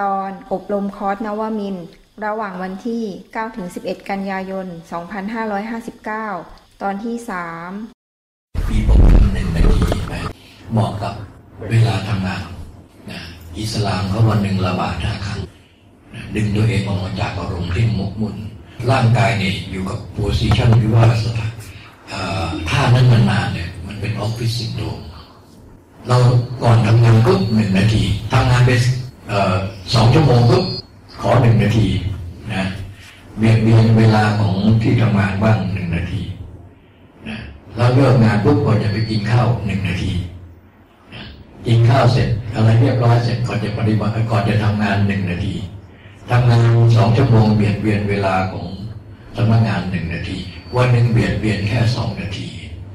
ตอนอบรมคอร์สนวมินทร์ ระหว่างวันที่ 9-11 กันยายน 2559 ตอนที่ 3 มีประมาณหนึ่งนาทีไหมเหมาะกับเวลาทำงานนะอิสลามเขาวันหนึ่งละบาทห้าครั้งนะดึงตัวเองออกมาจากอารมณ์ที่หมกมุ่น ร่างกายเนี่ยอยู่กับ position หรือว่าสถานท่านั้นนานเนี่ย มันเป็น office syndromeเราก่อนทำงานปุ๊บหนึ่งนาทีทำงานไปเอ่อส ชั่วโมงปุ๊บขอหนึ่งนาทีนะเบียดเบียนเวลาของที่ทำงานบ้างหนึ่งนาทีนะแล้วเลิกงานปุ๊บก่อนจะไปกินข้าวหนึ่งนาทีนะกินข้าวเสร็จอะไรเรียบร้อยเสร็จก่อนจะปฏิบัติก่อนจะทำงานหนึ่งนาทีทำงานสองชั่วโมงเบียดเบียนเวลาของสำนักงานหนึ่งนาที วันหนึ่งเบียดเบียนแค่สองนาที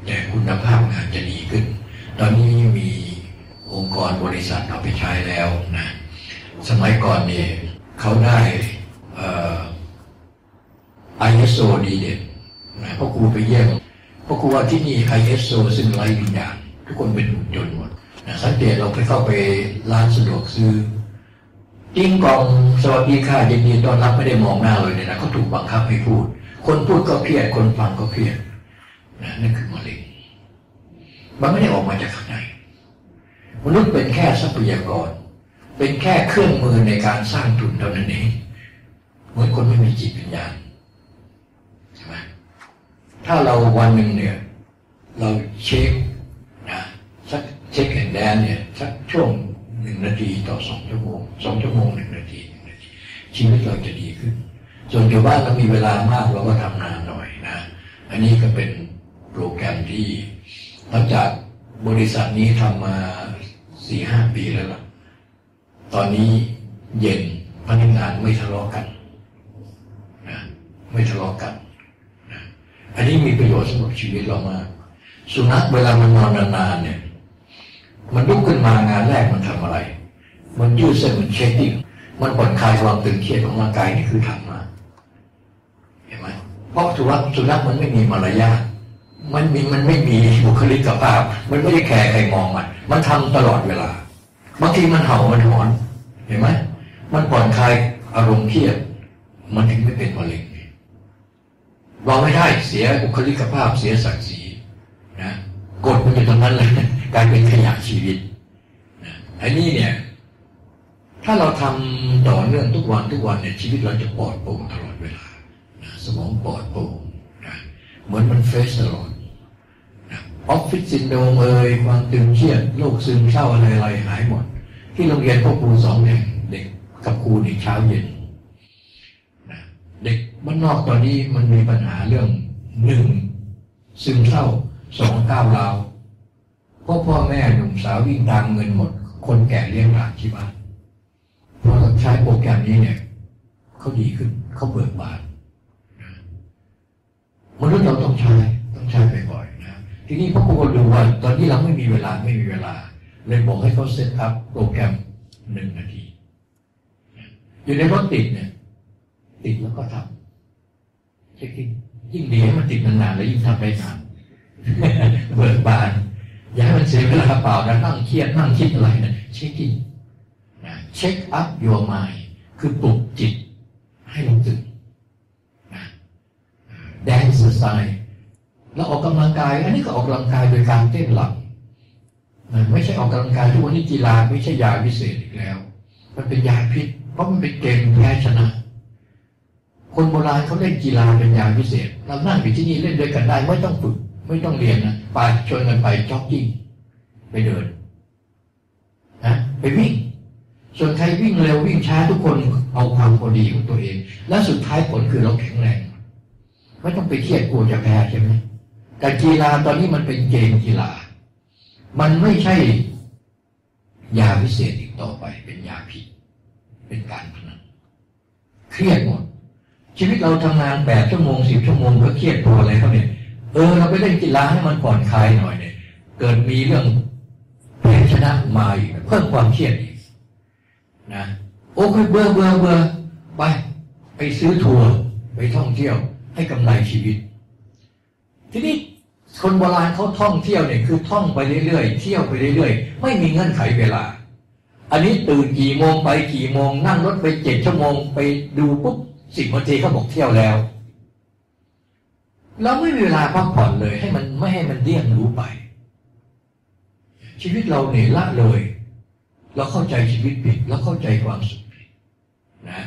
แต่คุณภาพงานจะดีขึ้น ตอนนี้มีองค์กรบริษัทเอาไปใช้แล้วนะ สมัยก่อนเนี่ยเขาได้เอ่อ ISO ดีเด่นนะเพราะครูไปเยี่ยมเพราะครูว่าที่นี่ ISO ซึ่งไร้วิญญาณทุกคนเป็นหุ่นยนต์หมดนะสังเกตเราไปเข้าไปร้านสะดวกซื้อติ้งกองสวัสดีค่ะยินดีต้อนรับไม่ได้มองหน้าเลยเนี่ยนะเขาถูกบังคับให้พูด คนพูดก็เครียดคนฟังก็เครียดนะนั่นคือมะเร็งมันไม่ได้ออกมาจากข้างในมนุษย์เป็นแค่ทรัพยากร เป็นแค่เครื่องมือในการสร้างทุนเท่านั้นเองเหมือนคนไม่มีจิตวิญญาณใช่ไหมถ้าเราวันหนึ่งเนี่ย เราเช็คนะสักเช็คแอนแดนเนี่ยสักช่วงหนึ่งนาทีต่อสองชั่วโมงสองชั่วโมงหนึ่งนาทีหนึ่งนาทีชีวิตเราจะดีขึ้นส่วนอยู่บ้านเรามีเวลามากเราก็ทำนานหน่อยนะ อันนี้ก็เป็นโปรแกรมที่หลังจากบริษัทนี้ทำมาสี่ห้าปีแล้วล่ะ อนนี้เย็นพนักงานไม่ทะเลาะกันนะไม่ทะเลาะกันนะอันนี้มีประโยชน์สำหรับชีวิตเรามากสุนัขเวลามันนอนนานๆเนี่ย มันลุกขึ้นมางานแรกมันทำอะไร มันยืดเส้นมันเช็คดิ้งมันผ่อนคลายความตึงเครียดของร่างกายนี่คือทำมาเห็นไหมเพราะสุนัขสุนัขมันไม่มีมารยาทมันมีมันไม่มีบุคลิกภาพ มันไม่ได้แคร์ใครมองมัน มันทำตลอดเวลา บางทีมันเห่ามันหอน เห็นไหมมันผ่อนคลายอารมณ์เครียดมันถึงไม่เป็นมะเร็งเราไม่ได้เสียบุคลิกภาพเสียศักดิ์ศรีนะกดมันอยู่ตรงนั้นเลยกายเป็นขยะชีวิตนะอันนี้เนี่ย ถ้าเราทำต่อเนื่องทุกวันทุกวันเนี่ยชีวิตเราจะปลอดโปร่งตลอดเวลานะสมองปลอดโปร่งนะเหมือนมัน fresh ตลอด office syndrome เอ่ยความตึงเครียดโรคซึมเศร้าอะไรอะไรหายหมด ที่โรงเรียนพวกครูสองแห่งเด็กกับครูในเช้าเย็นนะเด็กบ้านนอกตอนนี้มันมีปัญหาเรื่องหนึ่งซึมเศร้าสองก้าวราวเพราะพ่อแม่หนุ่มสาววิ่งตามเงินหมด คนแก่เลี้ยงหลานที่บ้านพอเราใช้โปรแกรมนี้เนี่ยเขาดีขึ้นเขาเบิกบานมนุษย์เราต้องใช้ต้องใช้บ่อยๆนะทีนี้พ่อครูก็ดูว่า ตอนนี้เราไม่มีเวลาไม่มีเวลา เลยบอกให้เขาเซตอัพโปรแกรมหนึ่งนาที อยู่ในรถติดเนี่ย ติดแล้วก็ทำ shaking ยิ่งดีให้มันติดนานๆแล้วยิ่งทำได้นานเบิกบานอย่าให้มันเสียเวลาเปล่านะนั่งเครียดนั่งคิดอะไรนะ shaking shake up your mind คือปลุกจิต ให้เราตื่นนะ dance style แล้วออกกำลังกาย อันนี้ก็ออกกำลังกายโดยการเต้นหลับ มันไม่ใช่ออกกำลังกายทุกวันนี้กีฬาไม่ใช่ยาพิเศษอีกแล้ว มันเป็นยาพิษ เพราะมันเป็นเกมแพ้ชนะ คนโบราณเขาเล่นกีฬาเป็นยาพิเศษ เรานั่งอยู่ที่นี่เล่นด้วยกันได้ไม่ต้องฝึก ไม่ต้องเรียนนะไปชวนกันไปจ็อกกิ้งไปเดินนะไปวิ่ง ส่วนใครวิ่งเร็ววิ่งช้าทุกคนเอาความพอดีของตัวเอง และสุดท้ายผลคือเราแข็งแรงไม่ต้องไปเครียดกลัวจะแพ้ใช่ไหมแต่กีฬาตอนนี้มันเป็นเกมกีฬา มันไม่ใช่ ยาพิเศษอีกต่อไป เป็นยาผิด เป็นการพนันเครียดหมด ชีวิตเราทำงานแปดชั่วโมงสิบชั่วโมงก็เครียดพออะไรเขาเนี่ยเออเราไปเล่นกีฬาให้มันผ่อนคลายหน่อยเนี่ย เกิดมีเรื่องแพ้ชนะมาอีกเพิ่มความเครียดอีกนะโอ้ยเบื่อเบื่อเบื่อไป ไปซื้อทัวร์ไปท่องเที่ยวให้กำไรชีวิต ทีนี้ คนโบราณเขาท่องเที่ยวเนี่ยคือท่องไปเรื่อยๆ เที่ยวไปเรื่อยๆ ไม่มีเงื่อนไขเวลา อันนี้ตื่นกี่โมงไปกี่โมง นั่งรถไปเจ็ดชั่วโมงไปดูปุ๊บสิบนาทีเขาบอกเที่ยวแล้วเราไม่มีเวลาพักผ่อนเลยให้มันไม่ให้มันเดี่ยงรู้ไป ชีวิตเราเนี่ยละเลย เราเข้าใจชีวิตผิดเราเข้าใจความสุขผิดนะ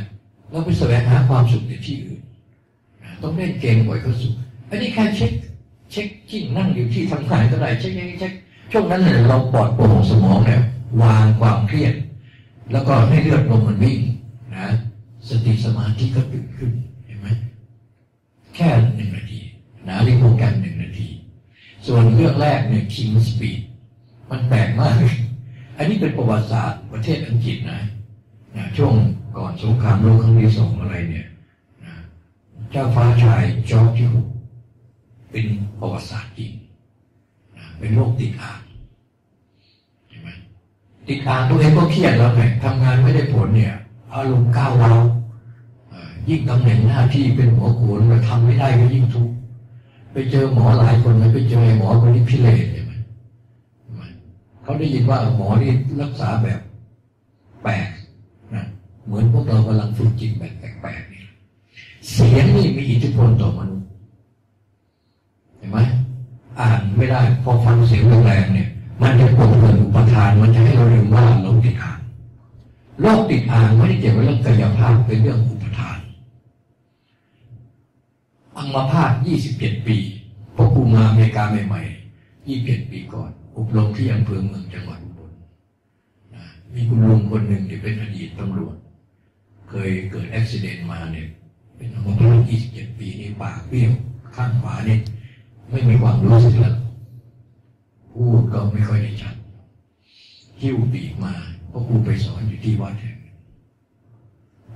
เราไปแสวงหาความสุขในที่อื่นนะต้องเล่นเกมบ่อยเขาสุขอันนี้แค่ shake shaking นั่งอยู่ที่ทำงานก็ได้ shake shake shake ช่วงนั้นเนี่ยเราปลอดโปร่งสมองเนี่ยวางความเครียด แล้วก็ให้เลือดลมมันวิ่งนะสติสมาธิก็ตื่นขึ้นเห็นไหมแค่หนึ่งนาทีนะเรียกโปรแกรมหนึ่งนาที ส่วนเรื่องแรกเนี่ย King's Speech มันแปลกมาก อันนี้เป็นประวัติศาสตร์ประเทศอังกฤษนะนะช่วงก่อนสงครามโลกครั้งที่สองอะไรเนี่ยนะเจ้าฟ้าชายจอร์จที่หก เป็นประวัติศาสตร์จริง เป็นโรคติดอ่างเห็นไหมติดอ่างตัวเองก็เครียดแล้วไงทำงานไม่ได้ผลเนี่ย อารมณ์ก้าวร้าวยิ่งตำแหน่งหน้าที่เป็นหัวโขนมาทำไม่ได้ก็ยิ่งทุกข์ไปเจอหมอหลายคนเลยไปเจอหมอคนนี้พิเรนใช่ไหมเห็นเขาได้ยินว่าหมอนี่รักษาแบบแปลกนะเหมือนพวกเรากำลังฝึกจิตแบบแปลกๆนี่เสียงนี่มีอิทธิพลต่อมนุษย์ เห็นไหมอ่าน ไม่ได้ พอฟังเสียงแรงเนี่ย มันจะปลุกเกิดอุปทาน มันจะให้เราลืมว่าเราติดอ่างโรคติดอ่างไม่ได้เกี่ยวกับเรื่องกายภาพเป็นเรื่องอุปทาน อัมพาต27 ปีพอกูมาอเมริกาใหม่ๆ27ปีก่อน อบรมที่อำเภอเมืองจังหวัดอุบลนะมีคุณลุงคนหนึ่งที่เป็นอดีตตำรวจ เคยเกิดอุบิเหตุมาเนี่ยเป็นอัมพาต27 ปีนี่ปากเบี้ยวข้างขวาเนี่ยไม่มีความรู้สึกแล้ว พูดก็ไม่ค่อยได้ชัดหิ้วปีกมาเพราะครูไปสอนอยู่ที่วัดแห่ง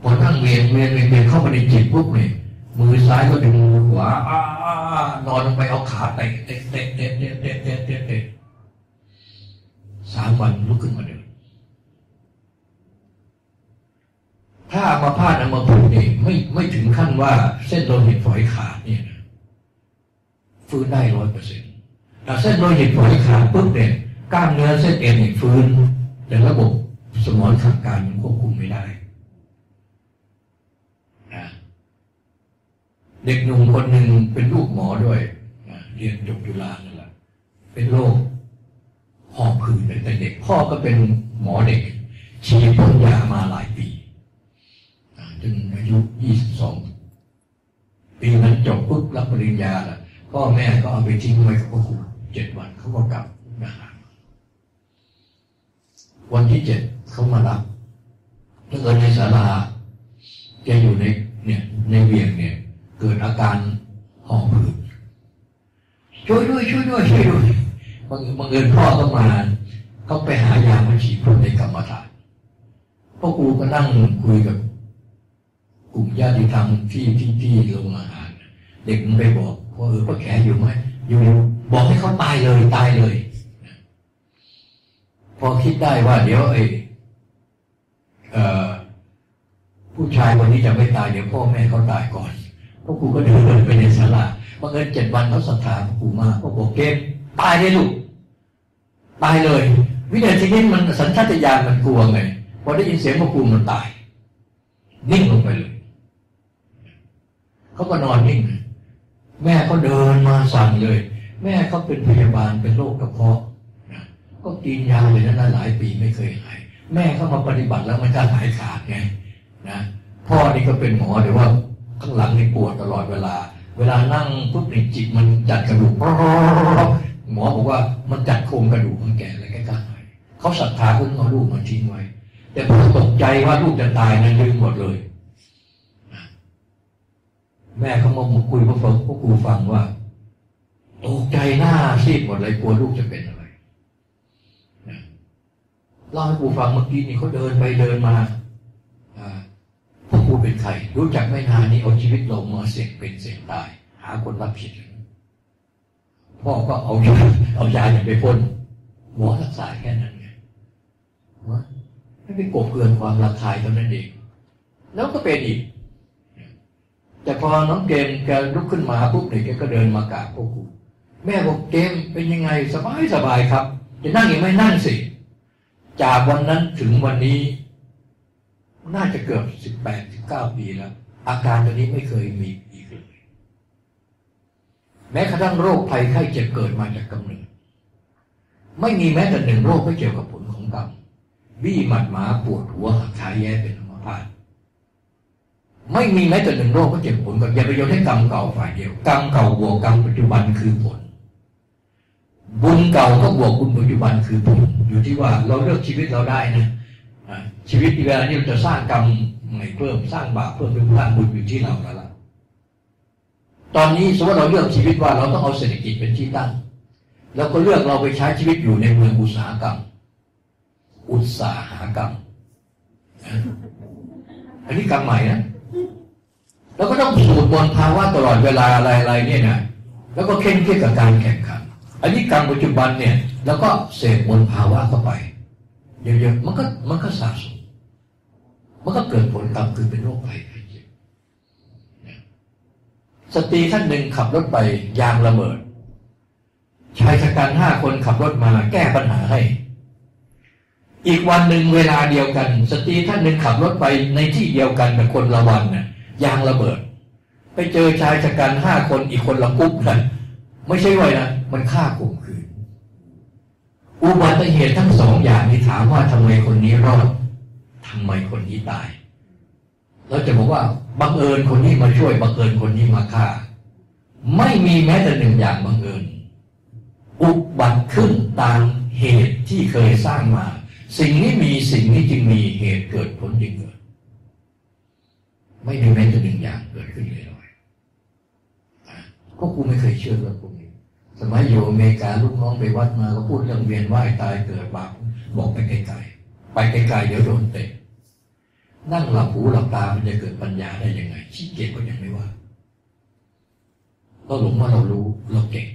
พอนั่งเวียนเวียนเวียนเวียนเข้ามาในจิตปุ๊บเนี่ยมือซ้ายก็ดึงมือขวาอ้านอนลงไปเอาขาเตะเตะเตะเตะเตะเตะเตะเตะเตะสามวันลุกขึ้นมาเดินถ้ามาพาดอัมาพูดนี่ไม่ไม่ถึงขั้นว่าเส้นโลหิตฝอยขาดเนี่ยนะฟื้นได้ร้อยเปอร์เซ็น แต่เส้นโลหิตฝอยขาดปุ๊บเนี่ยกล้ามเนื้อเส้นเอ็นเนี่ยฟื้น แต่ระบบสมองขังการมันควบคุมไม่ได้นะเด็กหนุ่มคนหนึ่งเป็นลูกหมอด้วยนะเรียนจบจุฬานั่นแหละเป็นโรคหอบหืดตั้งแต่เด็กพ่อก็เป็นหมอเด็กฉีดพ่นยามาหลายปีนะจนอายุยี่สิบสองปีนั้นจบปุ๊บรับปริญญาล้วพ่อแม่ก็เอาไปทิ้งไว้กับพ่อครู เจ็ดวันเขาก็กลับมาหาวันที่เจ็ดเขามารับถ้าเกิดในศาลาแกอยู่ในเนี่ยในเวียงเนี่ย เกิดอาการหอบหืดช่วยด้วยช่วยด้วยช่วยด้วยบังบังเอิญพ่อก็มาเขาไปหายามาฉีดพ่นในกรรมฐานพ่อครูก็นั่งคุยกับกลุ่มญาติธรรมที่ที่ที่โรงอาหาร เด็กมันไปบอกว่าเออป้าแขอยู่ไหมอยู่ บอกให้เขาตายเลยตายเลย พอคิดได้ว่า เดี๋ยวไอ้เออผู้ชายคนนี้จะไม่ตายเดี๋ยวพ่อแม่เขาตายก่อนพวกครูก็เดินไปในศาลาบังเอิญเจ็ดวันเขาศรัทธาพวกครูมากพวกบอกเกมตายเลยลูกตายเลย วินาทีนี้มันสัญชาตญาณมันกลัวไงพอได้ยินเสียงพวกครูมันตายนิ่งลงไปเลยเขาก็นอนนิ่ง แม่ก็เดินมาสั่งเลย แม่เขาเป็นพยาบาลเป็นโรคกระเพาะนะก็กินยาเลยนะหลายปีไม่เคยหายแม่เขามาปฏิบัติแล้วมันก็หายขาดไงนะพ่อนี่ก็เป็นหมอแต่ว่าข้างหลังนี่ปวดตลอดเวลา เวลานั่งปุ๊บนี่จิตมันจัดกระดูกหมอบอกว่ามันจัดโครงกระดูกมันแก่อะไรใกล้ๆหน่อยเขาศรัทธาเพิ่งเอาลูกมาทิ้งไว้ แต่พอตกใจว่าลูกจะตายนั้นลืมหมดเลย แม่เขามาคุยพวกฟังพวกครูฟังว่า ตกใจหน้าซีดหมดเลยกลัวลูกจะเป็นอะไรเล่าให้ครูฟังเมื่อกี้นี่เขาเดินไปเดินมาพวกครูเป็นใครรู้จักไม่นานนี้เอาชีวิตลงมาเสี่ยงเป็นเสี่ยงตาย หาคนรับผิดพ่อก็เอายาเอายาอย่างไปพ่นหมอรักษาแค่นั้นไงวะไม่ไปกบเกลื่อนความระคายเท่านั้นเองแล้วก็เป็นอีกแต่พอน้องเกมแกลุกขึ้นมาปุ๊บเนี่ยแกก็เดินมากราบพวกครู แม่บอกเกมเป็นยังไงสบายสบายครับ จะนั่งยังไม่นั่งสิ จากวันนั้นถึงวันนี้ น่าจะเกือบสิบแปดสิบเก้าปีแล้ว อาการตัวนี้ไม่เคยมีอีกเลยแม้กระทั่งโรคภัยไข้เจ็บเกิดมาจากกำเนิดไม่มีแม้แต่หนึ่งโรคไม่เกี่ยวกับผลของกรรมบี้หมัดหมาปวดหัวหักขาแย่เป็นอัมพาตไม่มีแม้แต่หนึ่งโรคก็เจ็บผลกับอย่าไปโยนให้กรรมเก่าฝ่ายเดียว กรรมเก่าบวกกรรมปัจจุบันคือผล บุญเก่าก็บวกบุญปัจจุบันคือผลอยู่ที่ว่าเราเลือกชีวิตเราได้นะชีวิตเวลานี้เราจะสร้างกรรมใหม่เพิ่มสร้างบาปเพิ่มหรือสร้างบุญอยู่ที่เราแล้วล่ะตอนนี้สมมติเราเลือกชีวิตว่าเราต้องเอาเศรษฐกิจเป็นที่ตั้ง แล้วก็เลือกเราไปใช้ชีวิตอยู่ในเมืองอุตสาหกรรม อุตสาหกรรม อันนี้กรรมใหม่นะแล้วก็ต้องสูดบนภาวะตลอดเวลาอะไรๆเนี่ยนะแล้วก็เข้มเทียกับการแข่งขัน อันนี้กรรมปัจจุบันเนี่ยแล้วก็เสพบนภาวะเข้าไปเยอะๆมันก็มันก็สะสมมันก็เกิดผลกรรมคือเป็นโรคภัยไข้เจ็บสตรีท่านหนึ่งขับรถไปยางระเบิดชายชะกันห้าคนขับรถมาแก้ปัญหาให้ อีกวันหนึ่งเวลาเดียวกัน สตรีท่านหนึ่งขับรถไปในที่เดียวกันแต่คนละวันน่ะยางระเบิด ไปเจอชายชะกันห้าคนอีกคนละกุ๊บนะไม่ใช่ไว้นะ มันฆ่าข่มขืน อุบัติเหตุทั้งสองอย่างนี้ถามว่าทำไมคนนี้รอดทำไมคนนี้ตายเราจะบอกว่าบังเอิญคนนี้มาช่วยบังเอิญคนนี้มาฆ่า ไม่มีแม้แต่หนึ่งอย่างบังเอิญ อุบัติขึ้นตามเหตุที่เคยสร้างมา สิ่งนี้มีสิ่งนี้จึงมีเหตุเกิดผลจึงเกิด ไม่มีแม้แต่หนึ่งอย่างเกิดขึ้นเลยอยก็กูไม่เคยเชื่อเรื่องพวกนี้ มัยอยู่อเมริกาลูกน้องไปวัดมาก็พูดเรื่องเวียนว่ายตายเกิดบาปบอกไปไกลๆไปไกลๆเดี๋ยวโดนเตะนั่งหลับหูหลับตามันจะเกิดปัญญาได้ยังไงชี้เกียจก็ยังไม่ว่าเราหลงว่าเรารู้เราเก่ง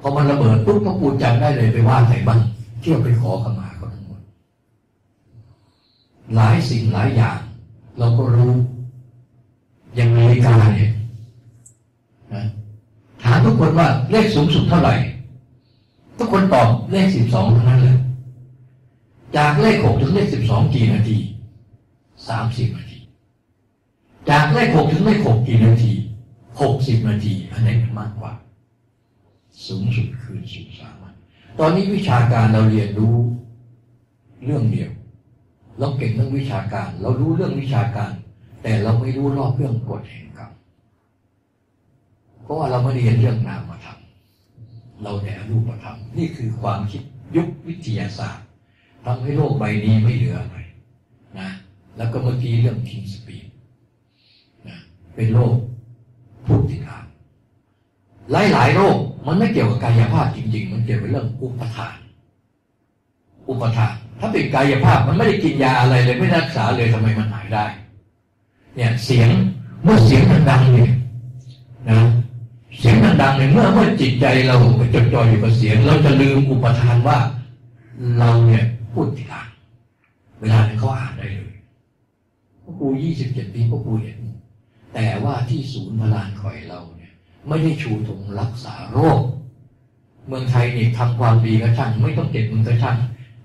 พอมันระเบิดปุ๊บพระปูจำได้เลยไปว่าใครบ้างเที่ยวไปขอขมาเขาทั้งหมดหลายสิ่งหลายอย่าง เราก็รู้ย่างนาฬิกาเนี่ยนะ ถามทุกคนว่าเลขสูงสุดเท่าไหร่ ทุกคนตอบเลขสิบสองเท่านั้นเลยจากเลขหกถึงเลขสิบสองกี่นาทีสามสิบนาที จากเลขหกถึงเลขหกกี่นาทีหกสิบนาทีอันไหนมันมากกว่า สูงสุดคือสุดสามัญตอนนี้วิชาการเราเรียนรู้เรื่องเดียวเราเก่งเรื่องวิชาการ เรารู้เรื่องวิชาการ แต่เราไม่รู้รอบเรื่องกฎแห่งกรรม เพราะว่าเราไม่เรียนเรื่องนามธรรมเราแต่รูปธรรมนี่คือความคิดยุควิทยาศาสตร์ทำให้โลกใบนี้ไม่เหลืออะไรนะแล้วก็เมื่อกี้เรื่องคิงสปีดนะเป็นโรคพูดติดอ่านหลายหลายโรคมันไม่เกี่ยวกับกายภาพจริง ๆ มันเกี่ยวกับเรื่องอุปทาน อุปทาน ถ้าเป็นกายภาพมันไม่ได้กินยาอะไรเลยไม่รักษาเลยทำไมมันหายได้ เนี่ยเสียงเมื่อเสียงดังๆเนี่ยนะ เสียงดังๆเนี่ยเมื่อเมื่อจิตใจเราจดจ่ออยู่กับเสียง เราจะลืมอุปทานว่า เราเนี่ยพูดติดอ่านเวลาเนี่ยเขาอ่านได้เลยพ่อครูยี่สิบเจ็ดปีพ่อครูเห็นแต่ว่าที่ศูนย์พลานคอยเราเนี่ย ไม่ได้ชูธงรักษาโรค เมืองไทยเนี่ยทำความดีก็ช่างไม่ต้องเก็บมันก็ช่าง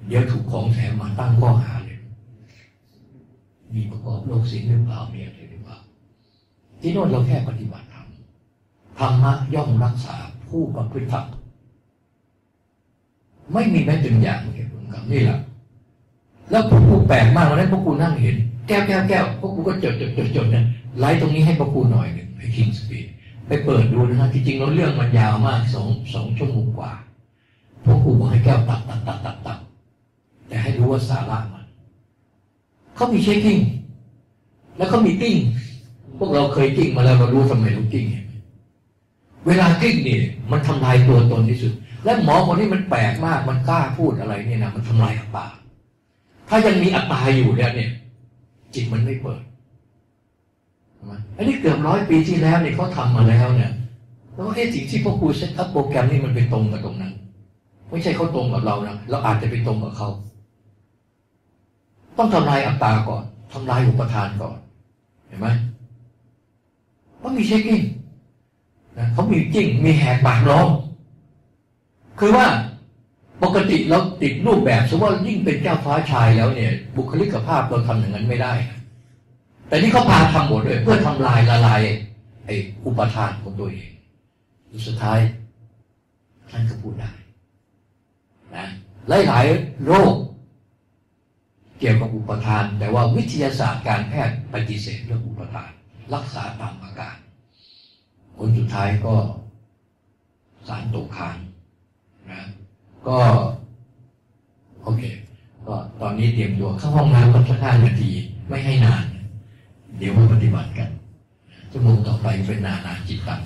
เดี๋ยวถูกของแถมมาตั้งข้อหาเลยมีประกอบโรคศิลหรือเปล่ามีอะไรหรือเปล่าที่โน่นเราแค่ปฏิบัติ ธรรมะย่อมรักษาผู้ประพฤติธรรมไม่มีแม้แต่อย่างเกี่ยวกับนี่แหละแล้วพวกกูแปลกมากวันนั้นพวกกูนั่งเห็น แก้วแก้วแก้วพวกกูก็จดจดจดจดเนี่ยไลฟ์ตรงนี้ให้พวกกูหน่อยหนึ่งให้คิงสปีดไปเปิดดูนะฮะที่จริงแล้วเรื่องมันยาวมากสองสองชั่วโมงกว่าพวกกูบอกให้แก้วตัดตัดตัดตัดตัดแต่ให้รู้ว่าสาระมันเขามีเช็คกิ้งแล้วเขามีกิ้งพวกเราเคยกิ้งมาแล้วเรารู้ทำไมเรากิ้งเวลากิ้งนี่มันทำลายตัวตนที่สุด และหมอคนนี้มันแปลกมากมันกล้าพูดอะไรเนี่ยนะมันทำลายอัตตาถ้ายังมีอัตตาอยู่เนี่ยเนี่ย จิตมันไม่เปิดอันนี้เกือบร้อยปีที่แล้วเนี่ยเขาทำมาแล้วเนี่ยแล้วเอ๊ะสิ่งที่พ่อครู set up โปรแกรมนี่มันไปตรงกับตรงนั้น ไม่ใช่เขาตรงกับเรานะเราอาจจะไปตรงกับเขาต้องทำลายอัตตาก่อนทำลายอุปาทานก่อน เห็นไหมเขามี shaking นะเขามีจริงมีแหกปากร้องคือว่าปกติเราติดรูปแบบสมมติว่ายิ่งเป็นเจ้าฟ้าชายแล้วเนี่ย บุคลิกภาพเราทำอย่างนั้นไม่ได้ แต่นี่เขาพาทำหมดเลยเพื่อทำลายละลายไอ้อุปทานของตัวเองสุดท้ายท่านก็พูดได้นะหลายๆโรค เกี่ยวกับอุปทาน แต่ว่าวิทยาศาสตร์การแพทย์ปฏิเสธเรื่องอุปทาน รักษาตามอาการ ผลสุดท้ายก็สารตกค้างนะก็โอเค ก็ตอนนี้เตรียมตัวเข้าห้องน้ำก็สักห้านาทีไม่ให้นาน เดี๋ยวมาปฏิบัติกันชั่วโมงต่อไปเป็นนานาจิตตัง